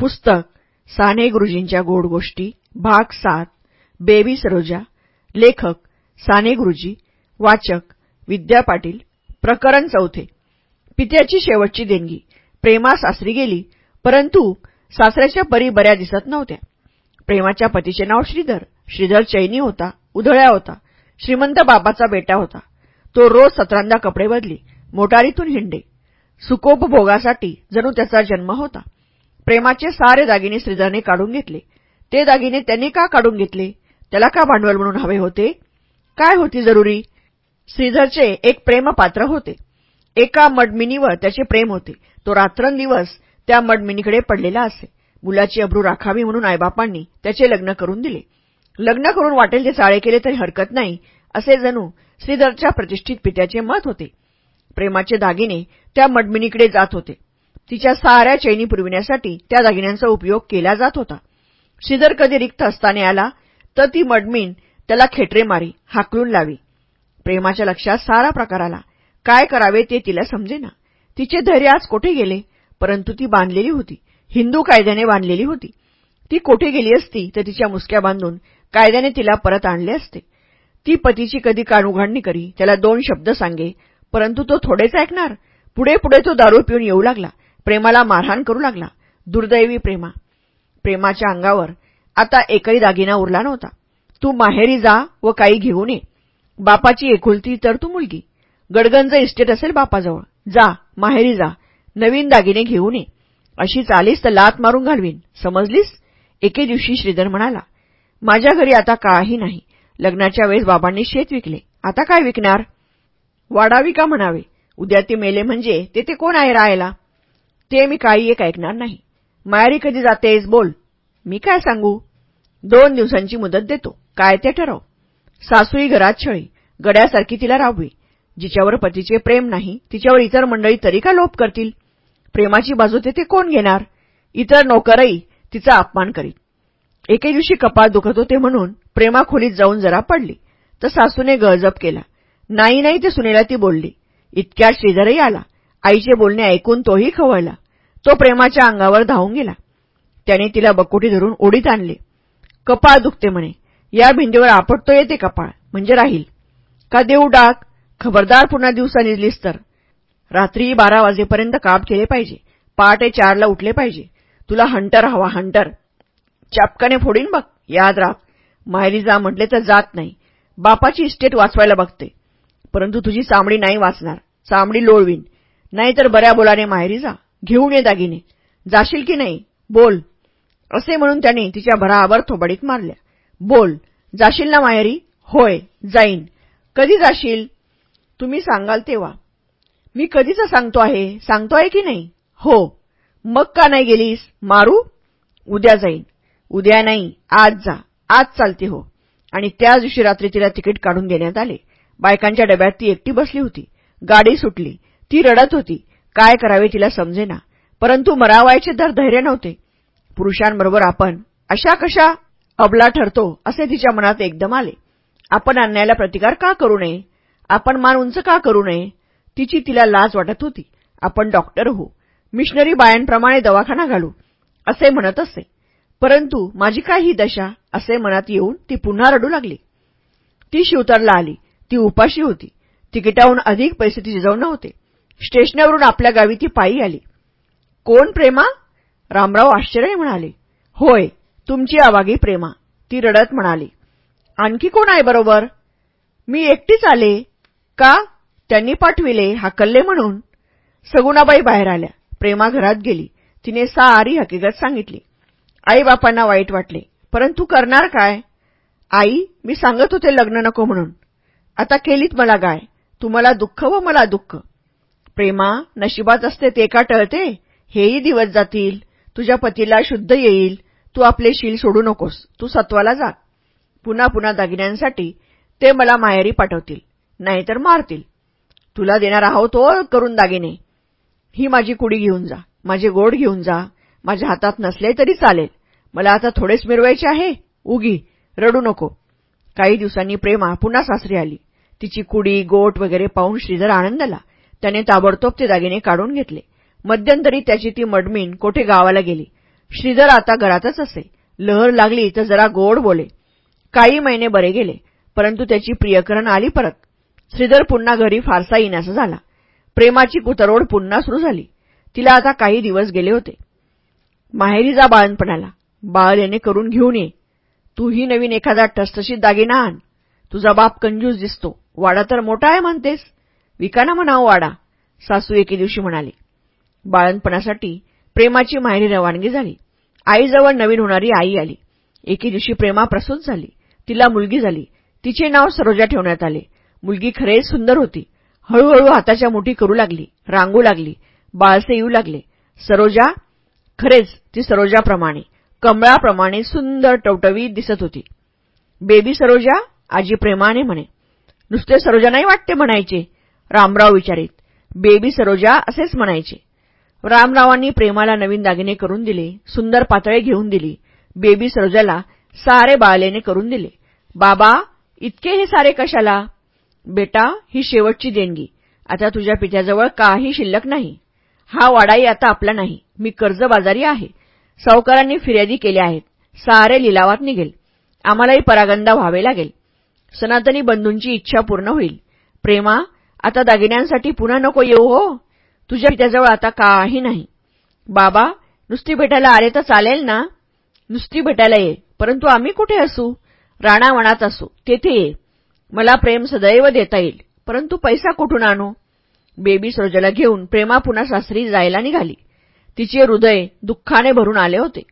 पुस्तक साने गुरुजींच्या गोड गोष्टी भाग सात बेबी सरोजा लेखक साने गुरुजी वाचक विद्या पाटील प्रकरण चौथे. पित्याची शेवटची देणगी. प्रेमा सासरी गेली परंतु सासऱ्याच्या परी बऱ्या दिसत नव्हत्या. प्रेमाच्या पतीचे नाव श्रीधर. श्रीधर चैनी होता उधळ्या होता श्रीमंत बाबाचा बेटा होता. तो रोज सतरांदा कपडे बदली मोटारीतून हिंडे. सुकोपभोगासाठी जणू त्याचा जन्म होता. प्रेमाचे सारे दागिने श्रीधरने काढून घेतले. ते दागिने त्यांनी का काढून घेतले? त्याला का भांडवल म्हणून हवे होते? काय होती जरुरी? श्रीधरचे एक प्रेमपात्र होते. एका मडमिनीवर त्याचे प्रेम होते. तो रात्रंदिवस त्या मडमिनीकडे पडलेला असे. मुलाची अब्रू राखावी म्हणून आईबापांनी त्याचे लग्न करून दिले. लग्न करून वाटेल ते चाळे केले तरी हरकत नाही असे जणू श्रीधरच्या प्रतिष्ठित पित्याचे मत होते. प्रेमाचे दागिने त्या मडमिनीकडे जात होते. तिच्या साऱ्या चैनी पुरविण्यासाठी त्या दागिन्यांचा उपयोग केला जात होता. श्रीधर कधी रिक्त असताना आला तर ती मडमीन त्याला खेटरे मारी हाकलून लावी. प्रेमाच्या लक्षात सारा प्रकार आला. काय करावे ते तिला समजेना. तिचे धैर्य आज कोठे गेले? परंतु ती बांधलेली होती. हिंदू कायद्याने बांधलेली होती. ती कोठे गेली असती तर तिच्या मुसक्या बांधून कायद्याने तिला परत आणले असते. ती पतीची कधी कानउघाडणी करी त्याला दोन शब्द सांगे परंतु तो थोडेच ऐकणार. पुढे पुढे तो दारू पिऊन येऊ लागला. प्रेमाला मारहाण करू लागला. दुर्दैवी प्रेमा. प्रेमाच्या अंगावर आता एकही दागिना उरला नव्हता. तू माहेरी जा व काही घेऊन ये. बापाची एकुलती तर तू मुलगी. गडगंज इस्टेट असेल बापाजवळ. जा माहेरी जा. नवीन दागिने घेऊन ये. अशी चालीस तर लात मारून घालवीन. समजलीस? एके दिवशी श्रीधर म्हणाला माझ्या घरी आता काही नाही. लग्नाच्या वेळेस बाबांनी शेत विकले. आता काय विकणार? वाडावी का म्हणावे? उद्या ते मेले म्हणजे तेथे कोण आहे राहायला? ते मी काही एक ऐकणार नाही. मायारी कधी जातेस बोल? मी काय सांगू? दोन दिवसांची मुदत देतो. काय ते ठरव? सासूई घरात छळी. गड्यासारखी तिला राबवी जिच्यावर पतीचे प्रेम नाही तिच्यावर इतर मंडळी तरी का लोप करतील? प्रेमाची बाजू ते कोण घेणार? इतर नोकरही तिचा अपमान करीत. एके दिवशी कपाळ दुखत होते म्हणून प्रेमा खोलीत जाऊन जरा पडली. तर सासूने गळजप केला. नाही नाही ते सुनेला ती बोलली. इतक्यात श्रीधरही आला. आईचे बोलणे ऐकून तोही खवळला. तो प्रेमाच्या अंगावर धावून गेला. त्याने तिला बकोटी धरून ओढीत आणले. कपाळ दुखते म्हणे. या भिंडीवर आपटतो येते कपाळ. म्हणजे राहील. का देऊ डाक खबरदार पुन्हा दिवसा निजलीस तर. रात्री बारा वाजेपर्यंत काम केले पाहिजे. पहाटे चारला उठले पाहिजे. तुला हंटर हवा हंटर. चापकाने फोडीन बघ. याद राख माहेरी जा म्हटले तर जात नाही. बापाची इस्टेट वाचवायला बघते. परंतु तुझी चामडी नाही वाचणार. चामडी लोळवीन. नाहीतर बऱ्या बोलाने माहेरी जा. घेऊन ये दागिने. जाशील की नाही? बोल. असे म्हणून त्याने तिच्या भरावर थोबाडीत मारल्या. बोल. जाशील ना माहेरी? होय. जाईन. कधी जाशील? तुम्ही सांगाल तेव्हा. मी कधीच सांगतो आहे. सांगतो आहे की नाही? हो. मग का नाही गेलीस? मारू? उद्या जाईन. उद्या नाही. आज जा. आज चालते हो. आणि त्याच दिवशी रात्री तिला तिकीट काढून देण्यात आले. बायकांच्या डब्यात ती एकटी बसली होती. गाडी सुटली. ती रडत होती. काय करावे तिला समजेना. परंतु मरावायचे दर धैर्य नव्हते. पुरुषांबरोबर आपण अशा कशा अबला ठरतो असे तिच्या मनात एकदम आले. आपण अन्यायाला प्रतिकार का करू नये? आपण मान उंच का करू नये? तिची तिला लाज वाटत होती. आपण डॉक्टर हो. मिशनरी बायांप्रमाणे दवाखाना घालू. असे म्हणत असे. परंतु माझी काय ही दशा? असे मनात येऊन ती पुन्हा रडू लागली. ती शिवतरला आली. ती उपाशी होती. तिकिटाहून अधिक पैसे तिच्याजवळ नव्हते. स्टेशनवरून आपल्या गावी ती पायी आली. कोण प्रेमा? रामराव आश्चर्य म्हणाले. होय तुमची आवागी प्रेमा ती रडत म्हणाली. आणखी कोण आहे बरोबर? मी एकटीच आले. का? त्यांनी पाठविले हाकलले म्हणून. सगुणाबाई बाहेर आल्या. प्रेमा घरात गेली. तिने सारी हकीकत सांगितली. आईबापांना वाईट वाटले. परंतु करणार काय? आई मी सांगत होते लग्न नको म्हणून. आता केलीत मला गाय. तुम्हाला दुःख व मला दुःख. प्रेमा नशिबात असते ते का टळते? हेही दिवस जातील. तुझ्या पतीला शुद्ध येईल. तू आपले शील सोडू नकोस. तू सत्वाला जा. पुन्हा पुन्हा दागिन्यांसाठी ते मला माहेरी पाठवतील. नाहीतर मारतील. तुला देणार आहोत ओ करून दागिने. ही माझी कुडी घेऊन जा. माझे गोड घेऊन जा. माझ्या हातात नसले तरी चालेल. मला आता थोडेच मिरवायचे आहे. उगी. रडू नको. काही दिवसांनी प्रेमा पुन्हा सासरी आली. तिची कुडी गोट वगैरे पाहून श्रीधर आनंदला. त्याने ताबडतोब ते दागिने काढून घेतले. मध्यंतरी त्याची ती मडमीन कोठे गावाला गेली? श्रीधर आता घरातच असे लहर लागली तर जरा गोड बोले. काही महिने बरे गेले परंतु त्याची प्रियकरण आली परत. श्रीधर पुन्हा घरी फारसा येण्याचा झाला. प्रेमाची कुतरोड पुन्हा सुरू झाली. तिला आता काही दिवस गेले होते. माहेरी जा बाळणपणाला बाळ येणे करून घेऊन ये. तूही नवीन एखादा ठसठशीत दागिना आण. तुझा बाप कंजूस दिसतो. वाडा तर मोठा आहे म्हणतेस. विकाना म्हणावं वाडा सासू एके दिवशी म्हणाली. बाळणपणासाठी प्रेमाची माहेरी रवानगी झाली. आईजवळ नवीन होणारी आई आली. एके दिवशी प्रेमा प्रसूत झाली. तिला मुलगी झाली. तिचे नाव सरोजा ठेवण्यात आले. मुलगी खरेच सुंदर होती. हळूहळू हाताच्या मुठी करू लागली रांगू लागली बाळसे येऊ लागले. सरोजा? खरेच ती सरोजाप्रमाणे कमळाप्रमाणे सुंदर टवटवीत दिसत होती. बेबी सरोजा? आजी प्रेमाने म्हणे. नुसते सरोजा नाही वाटते म्हणायचे. रामराव विचारित. बेबी सरोजा असेच म्हणायचे. रामरावांनी प्रेमाला नवीन दागिने करून दिले सुंदर पातळे घेऊन दिली. बेबी सरोजाला सारे बाळलेने करून दिले. बाबा इतके हे सारे कशाला? बेटा ही शेवटची देणगी. आता तुझ्या पित्याजवळ काही शिल्लक नाही. हा वाडाही आता आपला नाही. मी कर्जबाजारी आहे. सावकारांनी फिर्यादी केल्या आहेत. सारे लिलावात निघेल. आम्हालाही परागंदा व्हावे लागेल. सनातनी बंधूंची इच्छा पूर्ण होईल. प्रेमा आता दागिन्यांसाठी पुन्हा नको येऊ हो. तुझ्या पित्याजवळ आता काही नाही. बाबा नुसती भेटायला आले तर चालेल ना? नुसती भेटायला ये परंतु आम्ही कुठे असू? राणावणात असू तेथे ये. मला प्रेम सदैव देता येईल परंतु पैसा कुठून आणू? बेबी सरोजाला घेऊन प्रेमा पुन्हा सासरी जायला निघाली. तिचे हृदय दुःखाने भरून आले होते.